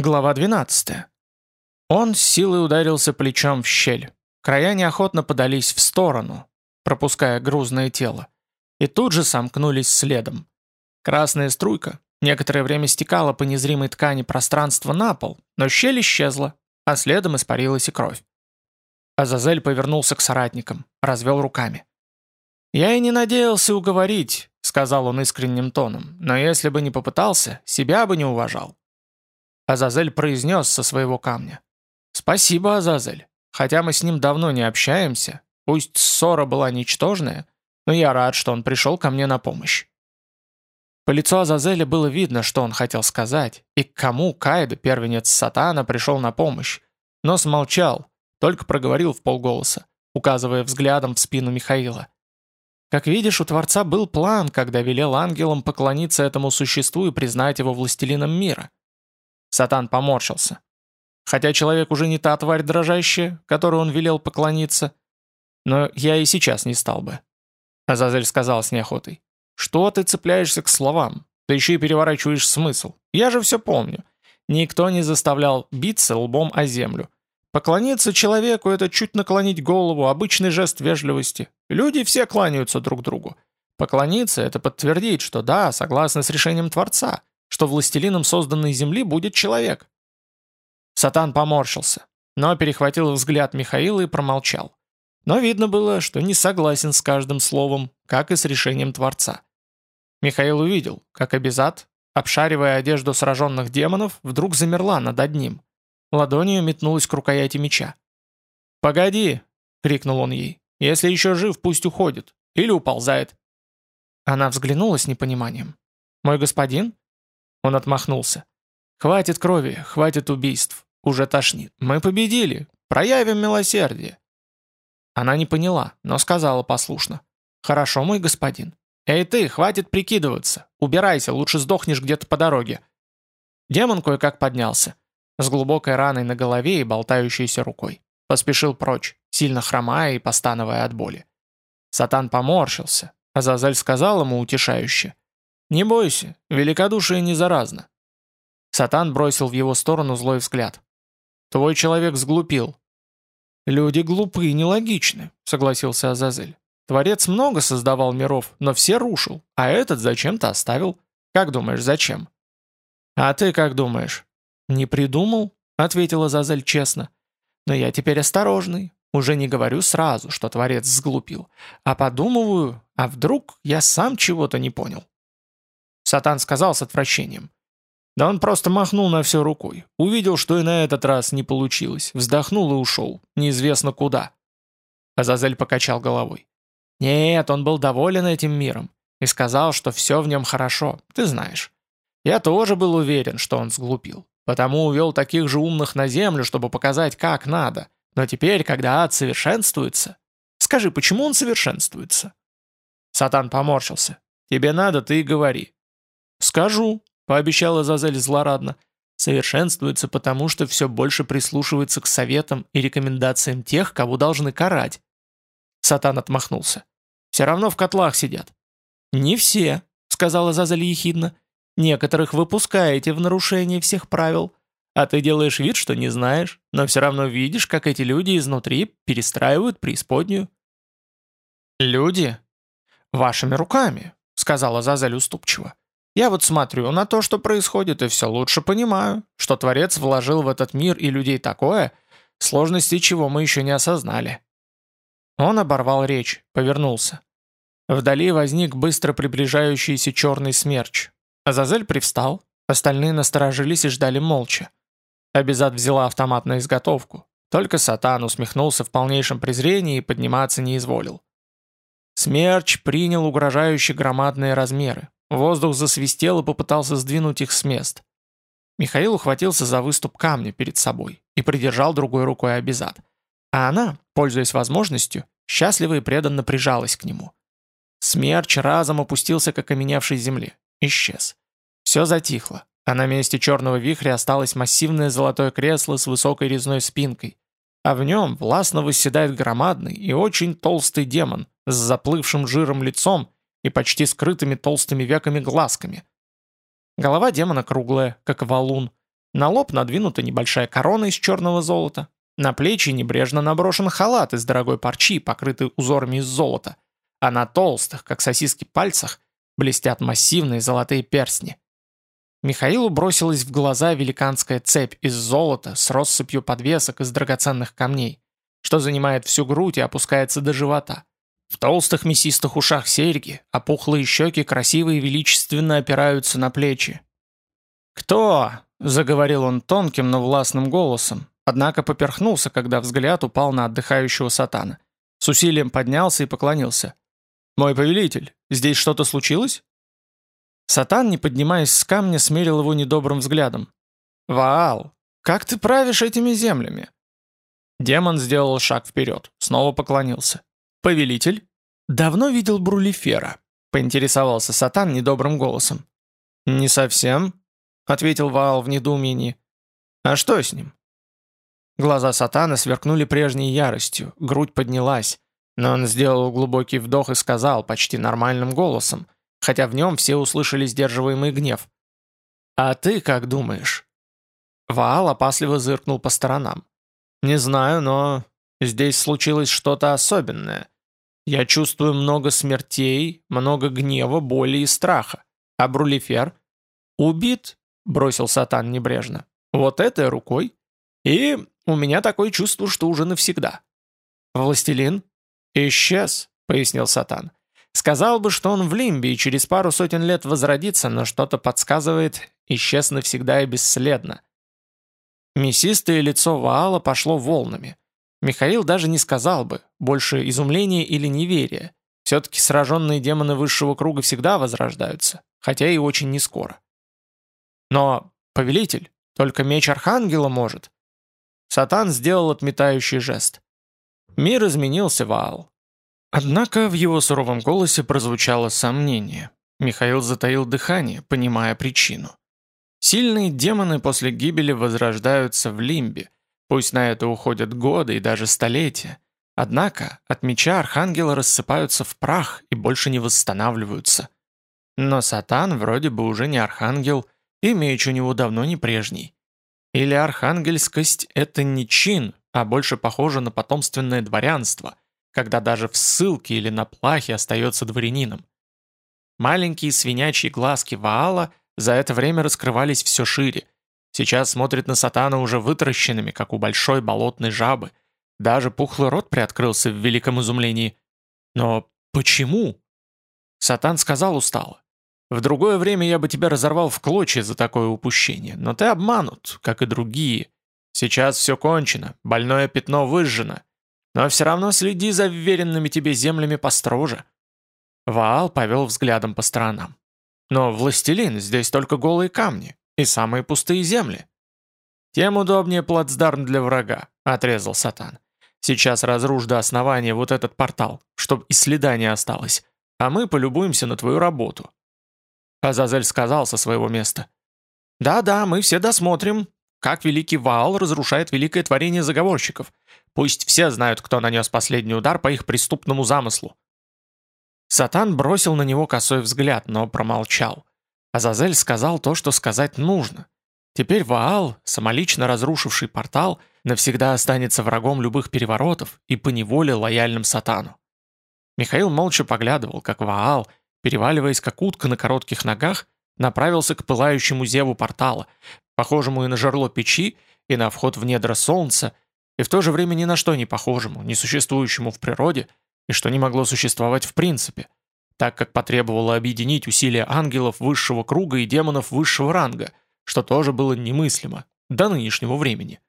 Глава 12. Он с силой ударился плечом в щель. Края неохотно подались в сторону, пропуская грузное тело, и тут же сомкнулись следом. Красная струйка некоторое время стекала по незримой ткани пространства на пол, но щель исчезла, а следом испарилась и кровь. Азазель повернулся к соратникам, развел руками. «Я и не надеялся уговорить», — сказал он искренним тоном, «но если бы не попытался, себя бы не уважал. Азазель произнес со своего камня. «Спасибо, Азазель. Хотя мы с ним давно не общаемся, пусть ссора была ничтожная, но я рад, что он пришел ко мне на помощь». По лицу Азазеля было видно, что он хотел сказать, и к кому Кайда, первенец Сатана, пришел на помощь, но смолчал, только проговорил в полголоса, указывая взглядом в спину Михаила. Как видишь, у Творца был план, когда велел ангелам поклониться этому существу и признать его властелином мира. Сатан поморщился. Хотя человек уже не та тварь дрожащая, которой он велел поклониться. Но я и сейчас не стал бы. Азазель сказал с неохотой. Что ты цепляешься к словам? Ты еще и переворачиваешь смысл. Я же все помню. Никто не заставлял биться лбом о землю. Поклониться человеку — это чуть наклонить голову, обычный жест вежливости. Люди все кланяются друг другу. Поклониться — это подтвердить, что да, согласно с решением Творца что властелином созданной земли будет человек. Сатан поморщился, но перехватил взгляд Михаила и промолчал. Но видно было, что не согласен с каждым словом, как и с решением Творца. Михаил увидел, как Абизат, обшаривая одежду сраженных демонов, вдруг замерла над одним. Ладонью метнулась к рукояти меча. «Погоди!» — крикнул он ей. «Если еще жив, пусть уходит. Или уползает». Она взглянула с непониманием. «Мой господин?» Он отмахнулся. «Хватит крови, хватит убийств. Уже тошнит. Мы победили. Проявим милосердие». Она не поняла, но сказала послушно. «Хорошо, мой господин. Эй ты, хватит прикидываться. Убирайся, лучше сдохнешь где-то по дороге». Демон кое-как поднялся. С глубокой раной на голове и болтающейся рукой. Поспешил прочь, сильно хромая и постановая от боли. Сатан поморщился. Азазель сказал ему утешающе. «Не бойся, великодушие не заразно». Сатан бросил в его сторону злой взгляд. «Твой человек сглупил». «Люди глупы и нелогичны», — согласился Азазель. «Творец много создавал миров, но все рушил, а этот зачем-то оставил. Как думаешь, зачем?» «А ты как думаешь?» «Не придумал?» — ответил Азазель честно. «Но я теперь осторожный. Уже не говорю сразу, что Творец сглупил, а подумываю, а вдруг я сам чего-то не понял». Сатан сказал с отвращением. Да он просто махнул на все рукой. Увидел, что и на этот раз не получилось. Вздохнул и ушел. Неизвестно куда. Азазель покачал головой. Нет, он был доволен этим миром. И сказал, что все в нем хорошо. Ты знаешь. Я тоже был уверен, что он сглупил. Потому увел таких же умных на землю, чтобы показать, как надо. Но теперь, когда ад совершенствуется... Скажи, почему он совершенствуется? Сатан поморщился. Тебе надо, ты и говори. «Скажу», — пообещала Зазель злорадно. «Совершенствуется потому, что все больше прислушивается к советам и рекомендациям тех, кого должны карать». Сатан отмахнулся. «Все равно в котлах сидят». «Не все», — сказала Зазель ехидно. «Некоторых выпускаете в нарушение всех правил, а ты делаешь вид, что не знаешь, но все равно видишь, как эти люди изнутри перестраивают преисподнюю». «Люди?» «Вашими руками», — сказала Зазель уступчиво. Я вот смотрю на то, что происходит, и все лучше понимаю, что Творец вложил в этот мир и людей такое, сложности чего мы еще не осознали. Он оборвал речь, повернулся. Вдали возник быстро приближающийся черный смерч. Азазель привстал, остальные насторожились и ждали молча. Абизад взяла автомат на изготовку. Только Сатан усмехнулся в полнейшем презрении и подниматься не изволил. Смерч принял угрожающие громадные размеры. Воздух засвистел и попытался сдвинуть их с мест. Михаил ухватился за выступ камня перед собой и придержал другой рукой обезад. А она, пользуясь возможностью, счастливо и преданно прижалась к нему. Смерч разом опустился к окаменевшей земле. Исчез. Все затихло, а на месте черного вихря осталось массивное золотое кресло с высокой резной спинкой, а в нем властно восседает громадный и очень толстый демон с заплывшим жиром лицом и почти скрытыми толстыми веками глазками. Голова демона круглая, как валун, На лоб надвинута небольшая корона из черного золота, на плечи небрежно наброшен халат из дорогой парчи, покрытый узорами из золота, а на толстых, как сосиски, пальцах блестят массивные золотые перстни. Михаилу бросилась в глаза великанская цепь из золота с россыпью подвесок из драгоценных камней, что занимает всю грудь и опускается до живота. В толстых мясистых ушах серьги, а пухлые щеки красиво и величественно опираются на плечи. «Кто?» — заговорил он тонким, но властным голосом, однако поперхнулся, когда взгляд упал на отдыхающего сатана. С усилием поднялся и поклонился. «Мой повелитель, здесь что-то случилось?» Сатан, не поднимаясь с камня, смерил его недобрым взглядом. «Ваал, как ты правишь этими землями?» Демон сделал шаг вперед, снова поклонился. «Повелитель?» «Давно видел Брулифера», — поинтересовался Сатан недобрым голосом. «Не совсем», — ответил Ваал в недоумении. «А что с ним?» Глаза Сатана сверкнули прежней яростью, грудь поднялась, но он сделал глубокий вдох и сказал почти нормальным голосом — хотя в нем все услышали сдерживаемый гнев. «А ты как думаешь?» Ваал опасливо зыркнул по сторонам. «Не знаю, но здесь случилось что-то особенное. Я чувствую много смертей, много гнева, боли и страха. А Брулифер?» «Убит», — бросил Сатан небрежно. «Вот этой рукой. И у меня такое чувство, что уже навсегда». «Властелин?» «Исчез», — пояснил Сатан. Сказал бы, что он в лимбе и через пару сотен лет возродится, но что-то подсказывает, исчез навсегда и бесследно. Мясистое лицо Ваала пошло волнами. Михаил даже не сказал бы, больше изумления или неверия. Все-таки сраженные демоны высшего круга всегда возрождаются, хотя и очень нескоро. Но, повелитель, только меч Архангела может. Сатан сделал отметающий жест. Мир изменился, Ваал. Однако в его суровом голосе прозвучало сомнение. Михаил затаил дыхание, понимая причину. Сильные демоны после гибели возрождаются в лимбе, пусть на это уходят годы и даже столетия. Однако от меча архангела рассыпаются в прах и больше не восстанавливаются. Но сатан вроде бы уже не архангел, и меч у него давно не прежний. Или архангельскость — это не чин, а больше похоже на потомственное дворянство — когда даже в ссылке или на плахе остается дворянином. Маленькие свинячьи глазки Ваала за это время раскрывались все шире. Сейчас смотрит на сатана уже вытаращенными, как у большой болотной жабы. Даже пухлый рот приоткрылся в великом изумлении. Но почему? Сатан сказал устало. В другое время я бы тебя разорвал в клочья за такое упущение, но ты обманут, как и другие. Сейчас все кончено, больное пятно выжжено. Но все равно следи за вверенными тебе землями построже». Ваал повел взглядом по сторонам. «Но, властелин, здесь только голые камни и самые пустые земли». «Тем удобнее плацдарм для врага», — отрезал Сатан. «Сейчас разрушь до основания вот этот портал, чтобы и следа не осталось, а мы полюбуемся на твою работу». Азазель сказал со своего места. «Да-да, мы все досмотрим, как великий Ваал разрушает великое творение заговорщиков. Пусть все знают, кто нанес последний удар по их преступному замыслу. Сатан бросил на него косой взгляд, но промолчал. Азазель сказал то, что сказать нужно. Теперь Ваал, самолично разрушивший портал, навсегда останется врагом любых переворотов и поневоле лояльным Сатану. Михаил молча поглядывал, как Ваал, переваливаясь как утка на коротких ногах, направился к пылающему зеву портала, похожему и на жерло печи, и на вход в недра солнца, и в то же время ни на что не похожему, не существующему в природе, и что не могло существовать в принципе, так как потребовало объединить усилия ангелов высшего круга и демонов высшего ранга, что тоже было немыслимо до нынешнего времени.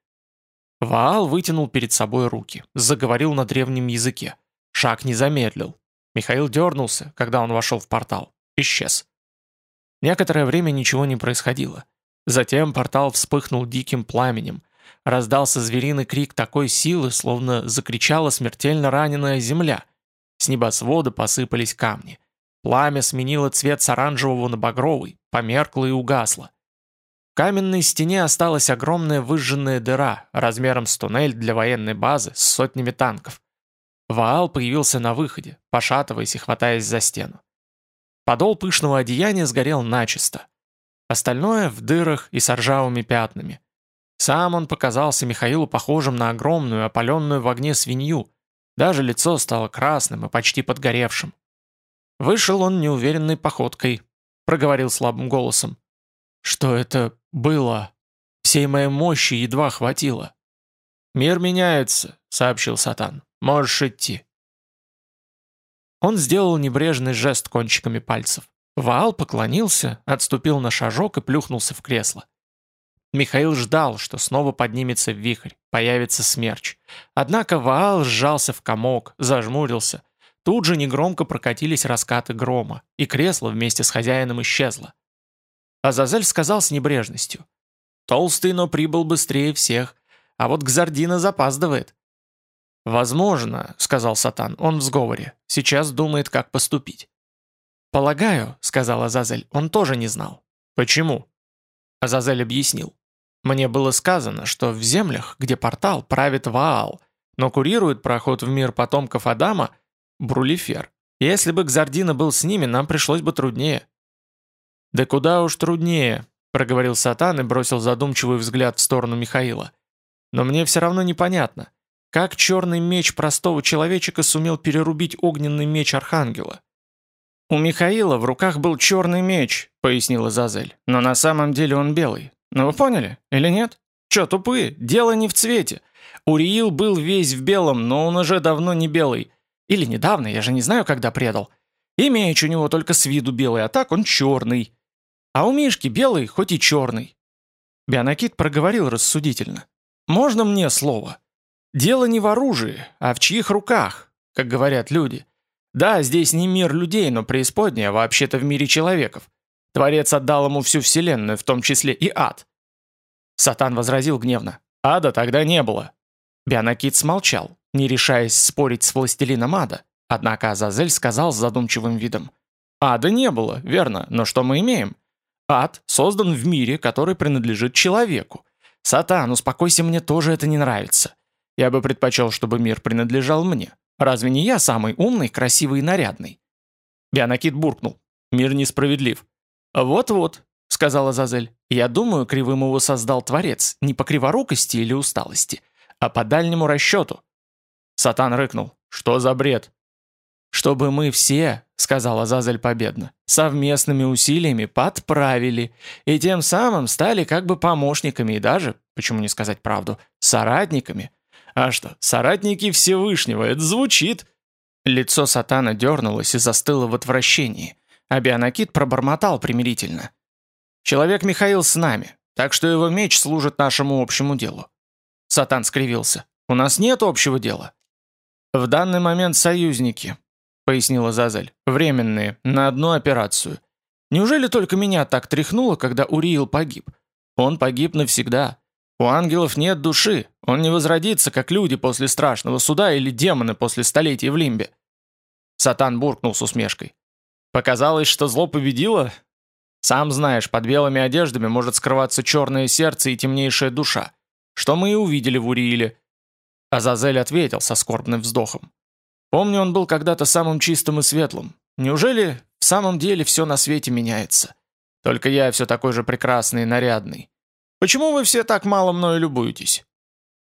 Ваал вытянул перед собой руки, заговорил на древнем языке. Шаг не замедлил. Михаил дернулся, когда он вошел в портал. Исчез. Некоторое время ничего не происходило. Затем портал вспыхнул диким пламенем. Раздался звериный крик такой силы, словно закричала смертельно раненая земля. С небосвода посыпались камни. Пламя сменило цвет с оранжевого на багровый, померкло и угасло. В каменной стене осталась огромная выжженная дыра, размером с туннель для военной базы с сотнями танков. Ваал появился на выходе, пошатываясь и хватаясь за стену. Подол пышного одеяния сгорел начисто. Остальное в дырах и с ржавыми пятнами. Сам он показался Михаилу похожим на огромную, опаленную в огне свинью. Даже лицо стало красным и почти подгоревшим. Вышел он неуверенной походкой, проговорил слабым голосом. «Что это было? Всей моей мощи едва хватило». «Мир меняется», — сообщил Сатан. «Можешь идти». Он сделал небрежный жест кончиками пальцев. Ваал поклонился, отступил на шажок и плюхнулся в кресло. Михаил ждал, что снова поднимется вихрь, появится смерч. Однако Ваал сжался в комок, зажмурился. Тут же негромко прокатились раскаты грома, и кресло вместе с хозяином исчезло. Азазель сказал с небрежностью. «Толстый, но прибыл быстрее всех, а вот Гзардина запаздывает». «Возможно», — сказал Сатан, — «он в сговоре. Сейчас думает, как поступить». «Полагаю», — сказал Азазель, — «он тоже не знал». «Почему?» Азазель объяснил. «Мне было сказано, что в землях, где портал, правит Ваал, но курирует проход в мир потомков Адама Брулифер. Если бы Гзардина был с ними, нам пришлось бы труднее». «Да куда уж труднее», — проговорил Сатан и бросил задумчивый взгляд в сторону Михаила. «Но мне все равно непонятно, как черный меч простого человечика сумел перерубить огненный меч Архангела?» «У Михаила в руках был черный меч», — пояснила Зазель. «Но на самом деле он белый. Ну вы поняли? Или нет? Че, тупые? Дело не в цвете. Уриил был весь в белом, но он уже давно не белый. Или недавно, я же не знаю, когда предал. И меч у него только с виду белый, а так он черный. А у Мишки белый, хоть и черный». Бионакит проговорил рассудительно. «Можно мне слово? Дело не в оружии, а в чьих руках, как говорят люди. Да, здесь не мир людей, но преисподняя вообще-то в мире человеков. Творец отдал ему всю вселенную, в том числе и ад. Сатан возразил гневно. Ада тогда не было. Бионакит смолчал, не решаясь спорить с властелином ада. Однако Азазель сказал с задумчивым видом. Ада не было, верно, но что мы имеем? Ад создан в мире, который принадлежит человеку. Сатан, успокойся, мне тоже это не нравится. Я бы предпочел, чтобы мир принадлежал мне. Разве не я самый умный, красивый и нарядный?» Бионакит буркнул. «Мир несправедлив». «Вот-вот», — сказала Зазель. «Я думаю, кривым его создал Творец не по криворукости или усталости, а по дальнему расчету». Сатан рыкнул. «Что за бред?» «Чтобы мы все», — сказала Зазель победно, «совместными усилиями подправили, и тем самым стали как бы помощниками и даже, почему не сказать правду, соратниками, а что, соратники Всевышнего, это звучит. Лицо сатана дернулось и застыло в отвращении, а Бионакит пробормотал примирительно. «Человек Михаил с нами, так что его меч служит нашему общему делу». Сатан скривился. «У нас нет общего дела». «В данный момент союзники», — пояснила Зазель. «Временные, на одну операцию. Неужели только меня так тряхнуло, когда Уриил погиб? Он погиб навсегда. У ангелов нет души, он не возродится, как люди после страшного суда или демоны после столетий в лимбе. Сатан буркнул с усмешкой. Показалось, что зло победило? Сам знаешь, под белыми одеждами может скрываться черное сердце и темнейшая душа, что мы и увидели в Урииле. Азазель ответил со скорбным вздохом. Помню, он был когда-то самым чистым и светлым. Неужели в самом деле все на свете меняется? Только я все такой же прекрасный и нарядный. Почему вы все так мало мною любуетесь?»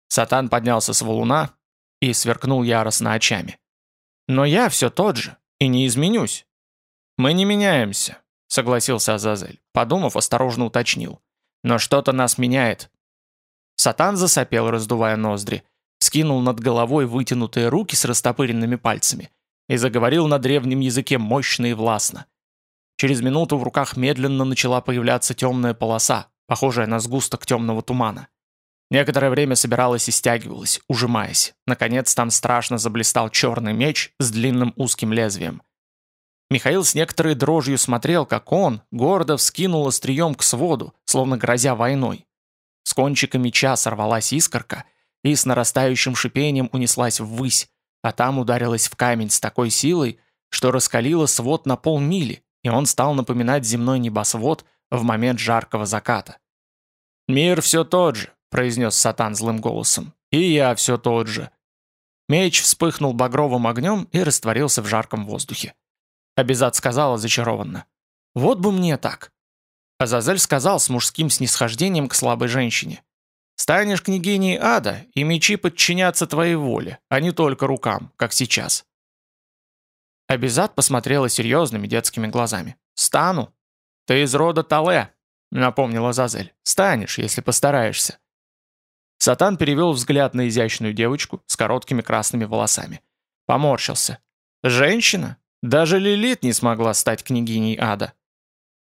Сатан поднялся с валуна и сверкнул яростно очами. «Но я все тот же, и не изменюсь». «Мы не меняемся», — согласился Азазель. Подумав, осторожно уточнил. «Но что-то нас меняет». Сатан засопел, раздувая ноздри, скинул над головой вытянутые руки с растопыренными пальцами и заговорил на древнем языке мощно и властно. Через минуту в руках медленно начала появляться темная полоса, похожая на сгусток темного тумана. Некоторое время собиралась и стягивалась, ужимаясь. Наконец там страшно заблистал черный меч с длинным узким лезвием. Михаил с некоторой дрожью смотрел, как он гордо вскинул острием к своду, словно грозя войной. С кончика меча сорвалась искорка и с нарастающим шипением унеслась ввысь, а там ударилась в камень с такой силой, что раскалила свод на полмили, и он стал напоминать земной небосвод в момент жаркого заката. «Мир все тот же», — произнес Сатан злым голосом. «И я все тот же». Меч вспыхнул багровым огнем и растворился в жарком воздухе. Абизад сказала зачарованно. «Вот бы мне так». Азазель сказал с мужским снисхождением к слабой женщине. «Станешь княгиней ада, и мечи подчинятся твоей воле, а не только рукам, как сейчас». Абизад посмотрела серьезными детскими глазами. «Стану. Ты из рода Тале», — напомнила Зазель. «Станешь, если постараешься». Сатан перевел взгляд на изящную девочку с короткими красными волосами. Поморщился. «Женщина? Даже Лилит не смогла стать княгиней ада».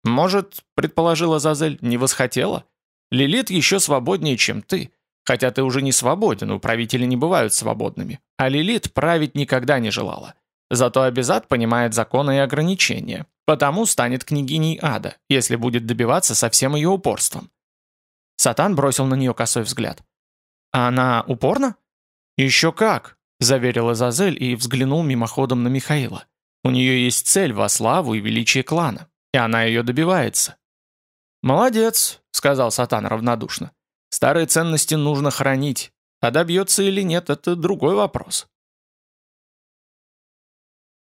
«Может, — предположила Зазель, — не восхотела? Лилит еще свободнее, чем ты. Хотя ты уже не свободен, у правителей не бывают свободными. А Лилит править никогда не желала. Зато Абизад понимает законы и ограничения, потому станет княгиней ада, если будет добиваться со всем ее упорством. Сатан бросил на нее косой взгляд. «А она упорна?» «Еще как», — заверила Зазель и взглянул мимоходом на Михаила. «У нее есть цель во славу и величие клана и она ее добивается. «Молодец», — сказал Сатан равнодушно. «Старые ценности нужно хранить, а добьется или нет, это другой вопрос».